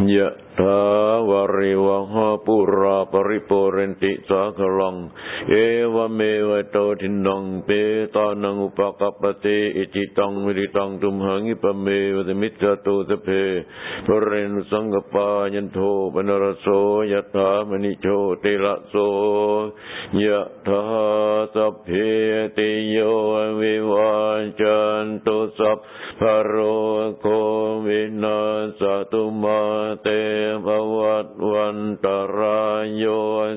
ยะถาวริวหาปุราปริปุเรนติสาคลัง เอวเมวะโตทินังเปตานังอุปกัปปติอิจิตังวิริตังตุมหังิปเมวะสมิจจตุสเพปเรนสังกปายันโทปนรโสยะถามณิโชติละโสยะถาสัพเพติโยวิวาจันตุสัพพโรโควินาสตุมาเตภวัตวันตรายโย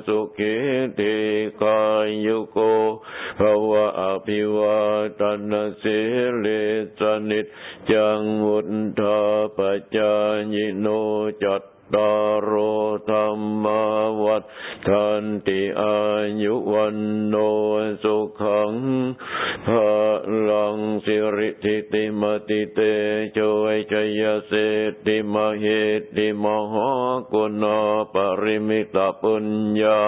สุขิติกายุโกภวะอภิวาตนาสิลิสนิจจังวุฒาปจายโนจัตตารโอธรรมวัฏทันติอายุวันโนสุขงภาลัง สิริทิติมติเตโชยชยเสติมเหติมหกุณาปริมิตาปุญญา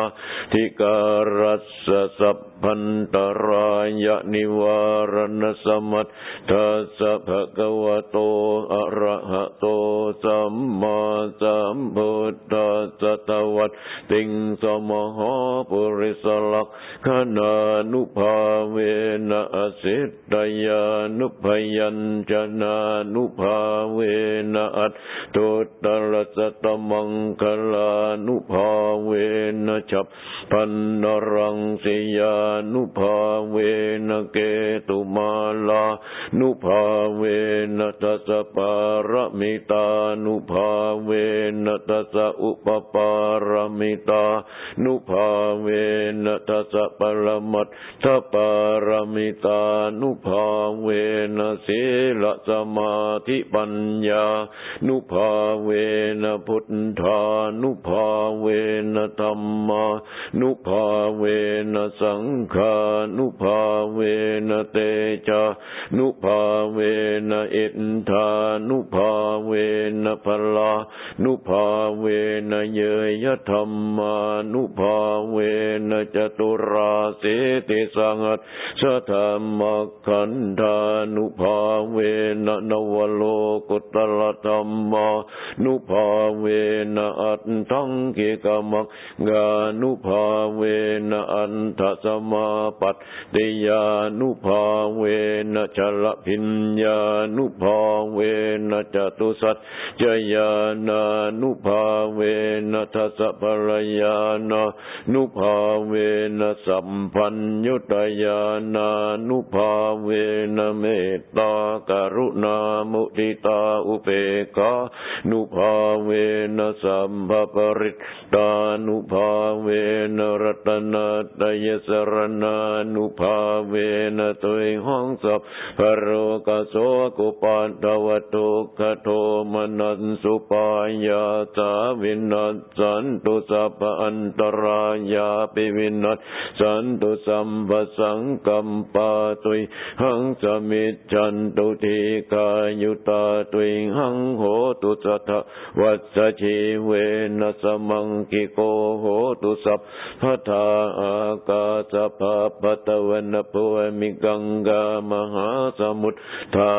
ธิการัสสัพพันตรายนิวารณสมัตทัสสะภะคะวะโตอะระหะโตสัมมาสัมพุทธัสสะตวัตติงสมหปุริสลักขณานุภาเวนะอสิตยานุพยัญชนะนุภาเวนะอัตตุตระสตมังคลานุภาเวนะฉับพันนรังสิยานุภาเวนะเกตุมาลานุภาเวนะทัสปารมิตานุภาเวนะทัสอุปปารมิตานุภาเวนะทัสปรมัตถปารมิตานุภาเวนะสีลสมาธิปัญญา นุภาเวนะพุทธานุภาเวนะธรรมานุภาเวนะสังฆานุภาเวนะเตจานุภาเวนะอินทานุภา นะพลานุภาเวนะเยยธรรมานุภาเวนะจตุราเสติสังัตสธรรมขันธานุภาเวนะนวโลกุตลธรรมานุภาเวนะอัตถังเกกามักกานุภาเวนะอันทสมาปัตติยานุภาเวนะชลพิญญานุภาเวนะจตุสจจยานานุภาเวนะทัสภรยานานุภาเวนะสัมพัญญุตยานานุภาเวนะเมตตากรุณามุติตาอุเปกานุภาเวนะสัมภปริตานุภาเวนะรัตนาตยสรณานุภาเวนะตุยห้องสัพพโรกโสกุปันตวตุกโทมนันสุปายาสาวินัสสันตุสัพอันตรายาปิวินัสสันตุสัมปสังกัมปาตุยหังสมิจันตุทีกายุตาตุยหังโหตุสัทวัสชีเวนัสมังกิโกโหตุสัพพทาอากาสภาปตะวันปุมิกังกามหาสมุทธา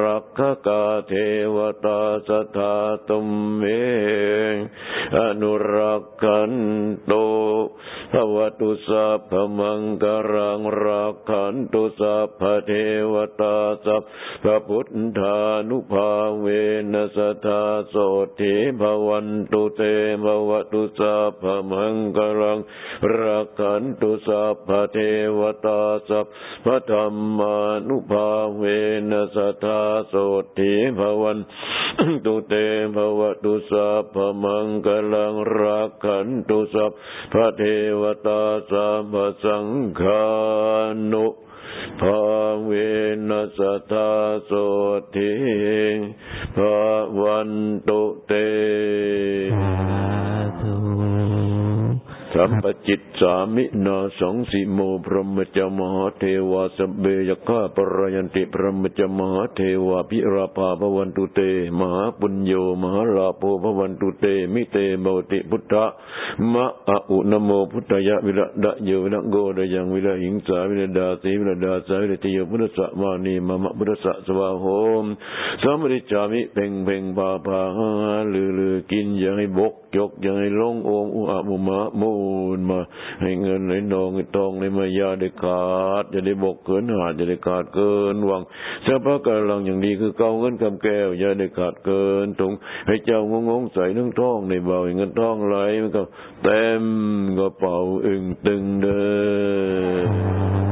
รักขกาเทวตาสทาตุมเมอนุรักขันโต ภวตุสัพพมังกรังรักขันตุสัพพเทวตาสัพพพุทธานุภาเวนัสทาโสทิภวันตุเตภวตุสัพพมังกรังรักขันตุสัพพเทวตาสัพพธรรมานุภาเวนัสทาโสทิภวันตุ ตุเตภวตุสัพพมังกลังรักขันตุสัพพเทวตาสัพพสังฆานุภาเวนัสตาโสทิภาวันตุเต สัมปจิตสามินาสองสิโมพรหมจมหาเทวาสเบยข้าปรยันติพรหมจมหาเทวาพิราภาภวันตุเต มหาปุญโยมหาลาโภภวันตุเต มิเตโมติพุทธะมะอะอุนโมพุทธยะวิระดะโยวิระโกดยังวิระหิงสาวิระดาสีวิระดาสาวิระติโยพุทธะมานีมะมะพุทธะสวาโหมสามริจามิเพ่งเพ่งพาพาลือลือกินอย่าให้บก จกย่าให้ลงโอมอุอะมุมะมูนมา ให้เงินให้นองให้ทองในมายาได้ขาดจะได้บกเกินหาดจะได้ขาดเกินหวังเสื้อผ้ากำลังอย่างดีคือเก่าเงินคำแก้วอย่าได้ขาดเกินถุงให้เจ้างงงใส่นึ่งทองในเบาเงินทองไหลมันก็เต็มกระเป๋าอึ่งตึงเด้อ